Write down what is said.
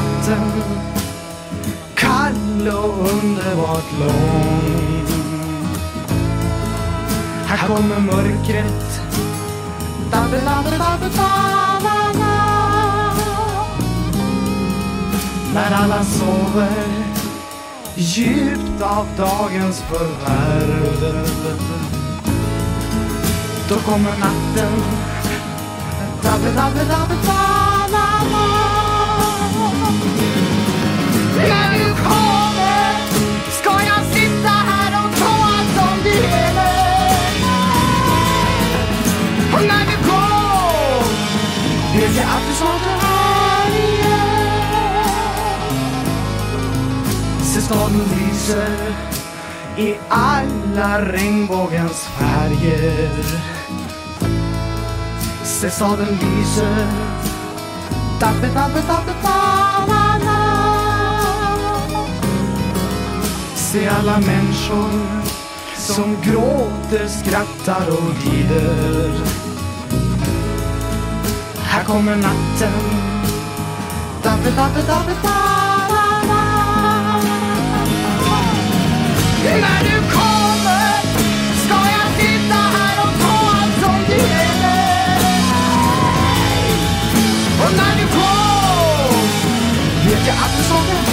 natten kall och underbart lång. Här kommer mörkret. Dabbe-dabbe-dabbe-da-da-da-da. När alla sover djupt av dagens förvärv. Då kommer natten. Dabbe, dabbe, dabbe, da, da, da. När att du snart är här igen. Se staden lyser i alla regnbågens färger. Se staden lyser Tappe, tappe, tappe, da, da, da. Se alla människor som gråter, skrattar och lider. Här kommer natten. Da, da, da, da, da, När du kommer ska jag sitta här och ta allt som du ger mig. Och när du går vet jag att du sover